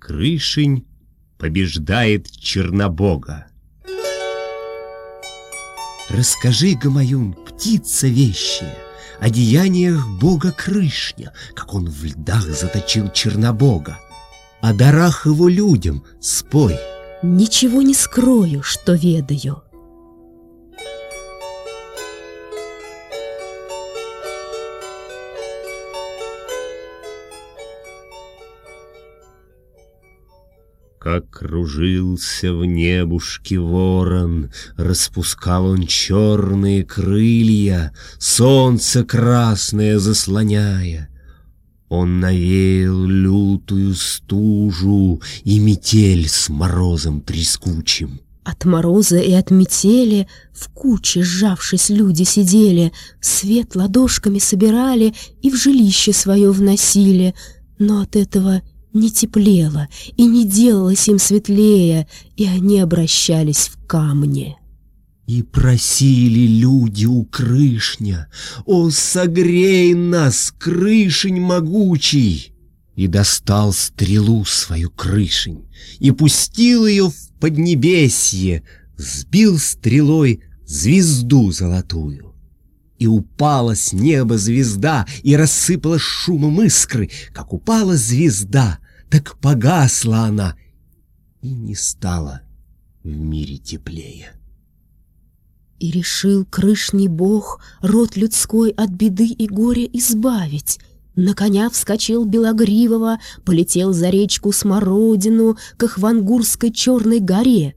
Крышень побеждает Чернобога. Расскажи, Гамаюн, птица вещая, О деяниях бога Крышня, Как он в льдах заточил Чернобога. О дарах его людям спой. Ничего не скрою, что ведаю. Как кружился в небушке ворон, Распускал он черные крылья, Солнце красное заслоняя. Он навеял лютую стужу И метель с морозом трескучим. От мороза и от метели В куче, сжавшись, люди сидели, Свет ладошками собирали И в жилище свое вносили, Но от этого не теплело и не делалось им светлее, и они обращались в камни. И просили люди у крышня, «О, согрей нас, крышень могучий!» И достал стрелу свою крышень, и пустил ее в поднебесье, сбил стрелой звезду золотую. И упала с неба звезда, и рассыпала шумом искры. Как упала звезда, так погасла она, и не стала в мире теплее. И решил крышний бог род людской от беды и горя избавить. На коня вскочил белогривого, полетел за речку Смородину к Ахвангурской черной горе.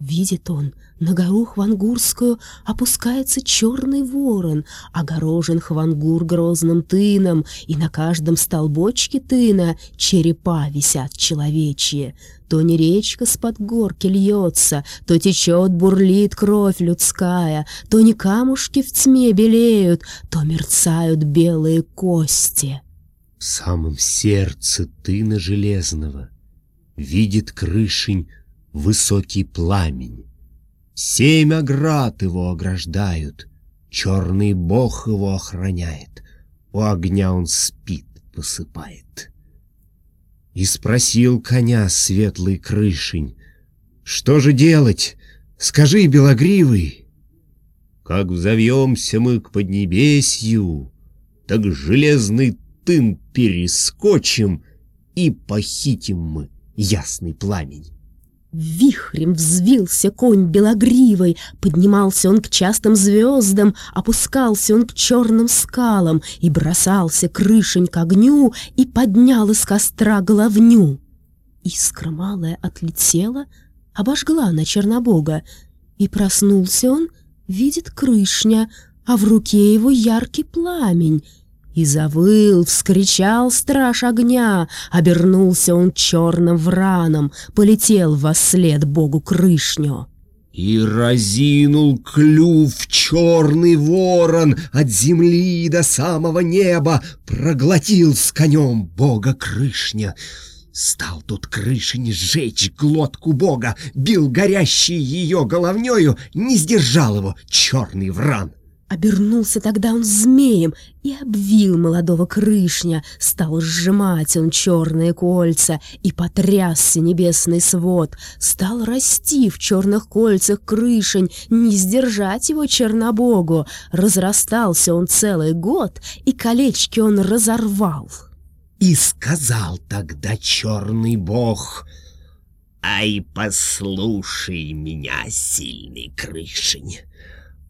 Видит он, на гору Хвангурскую опускается черный ворон, огорожен Хвангур грозным тыном, и на каждом столбочке тына черепа висят человечьи. То не речка с-под горки льется, то течет, бурлит кровь людская, то не камушки в тьме белеют, то мерцают белые кости. В самом сердце тына железного видит крышень высокий пламень. Семь оград его ограждают, черный бог его охраняет, у огня он спит, посыпает. И спросил коня светлый крышень, что же делать, скажи, белогривый. Как взовьемся мы к Поднебесью, так железный тын перескочим и похитим мы ясный пламень. Вихрем взвился конь белогривой, поднимался он к частым звездам, опускался он к черным скалам и бросался крышень к огню и поднял из костра головню. Искра малая отлетела, обожгла на Чернобога, и проснулся он, видит крышня, а в руке его яркий пламень — и завыл, вскричал страж огня, Обернулся он черным враном, Полетел во след богу крышню. И разинул клюв черный ворон От земли до самого неба, Проглотил с конем бога крышня. Стал тут крышень сжечь глотку бога, Бил горящий ее головнею, Не сдержал его черный вран. Обернулся тогда он змеем и обвил молодого крышня, стал сжимать он черные кольца и потрясся небесный свод, стал расти в черных кольцах крышень, не сдержать его чернобогу, разрастался он целый год, и колечки он разорвал. И сказал тогда черный бог, «Ай, послушай меня, сильный крышень!»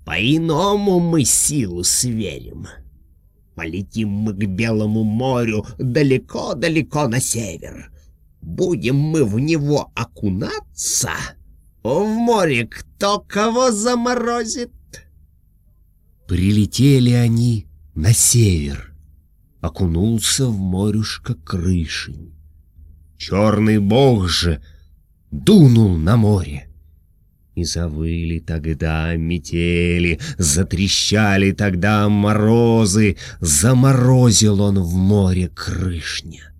По-иному мы силу сверим. Полетим мы к Белому морю далеко-далеко на север. Будем мы в него окунаться, в море кто кого заморозит. Прилетели они на север. Окунулся в морюшко крышень. Черный бог же дунул на море. И завыли тогда метели, затрещали тогда морозы, заморозил он в море крышня.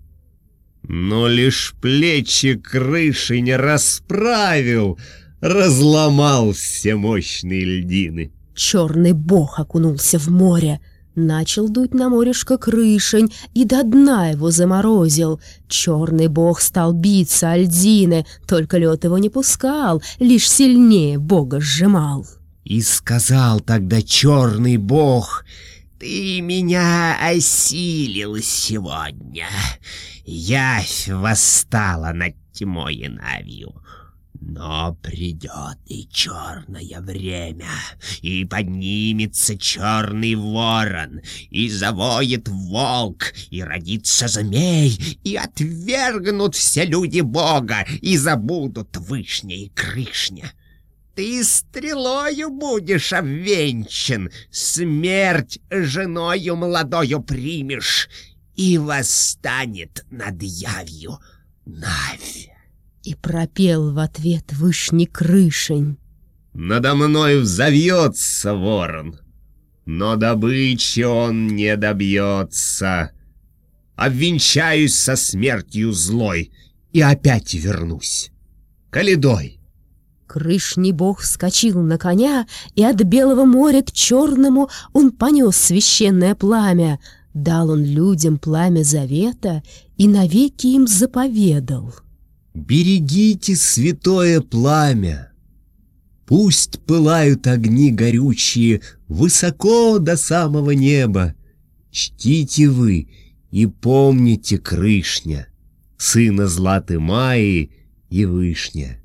Но лишь плечи крыши не расправил, разломал все мощные льдины. Черный бог окунулся в море, Начал дуть на морешко крышень и до дна его заморозил. Черный бог стал биться Альдины, только лед его не пускал, лишь сильнее бога сжимал. И сказал тогда черный бог, «Ты меня осилил сегодня. Явь восстала над тьмой и навью. Но придет и черное время, и поднимется черный ворон, и завоет волк, и родится змей, и отвергнут все люди Бога, и забудут вышня и крышня. Ты стрелою будешь обвенчан, смерть женою молодою примешь, и восстанет над явью Навь. И пропел в ответ вышний крышень. Надо мной взовьется ворон, но добычи он не добьется. Обвенчаюсь со смертью злой и опять вернусь. Каледой. Крышний бог вскочил на коня, и от белого моря к черному он понес священное пламя. Дал он людям пламя завета и навеки им заповедал — Берегите святое пламя. Пусть пылают огни горючие Высоко до самого неба. Чтите вы и помните Крышня, Сына Златы Майи и Вышня.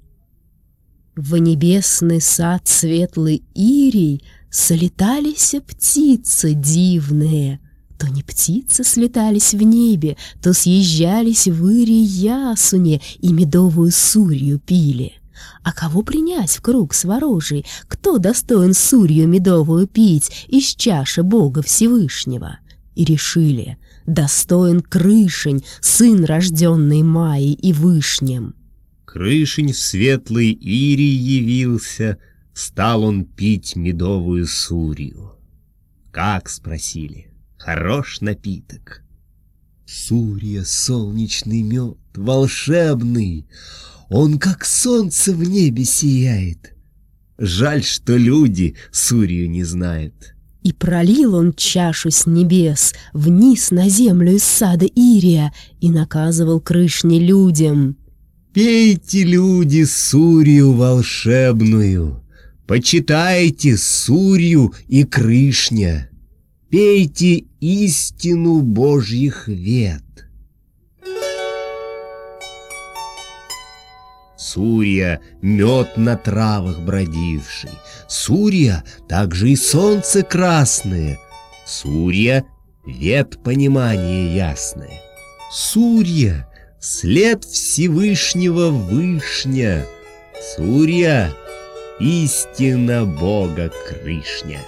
В небесный сад светлый Ирий Солетались птицы дивные — то не птицы слетались в небе, то съезжались в Ире ясуне и медовую сурью пили. А кого принять в круг сворожий? Кто достоин сурью медовую пить из чаши Бога Всевышнего? И решили, достоин Крышень, сын рожденный Майей и Вышнем. Крышень в светлой Ире явился, стал он пить медовую сурью. Как спросили? Хорош напиток. Сурья, солнечный мед, волшебный, Он как солнце в небе сияет. Жаль, что люди Сурью не знают. И пролил он чашу с небес Вниз на землю из сада Ирия И наказывал крышни людям. Пейте, люди, Сурью волшебную, Почитайте Сурью и Крышня пейте истину Божьих вет. Сурья — мед на травах бродивший, Сурья — также и солнце красное, Сурья — вет понимания ясное, Сурья — след Всевышнего Вышня, Сурья — истина Бога Крышня.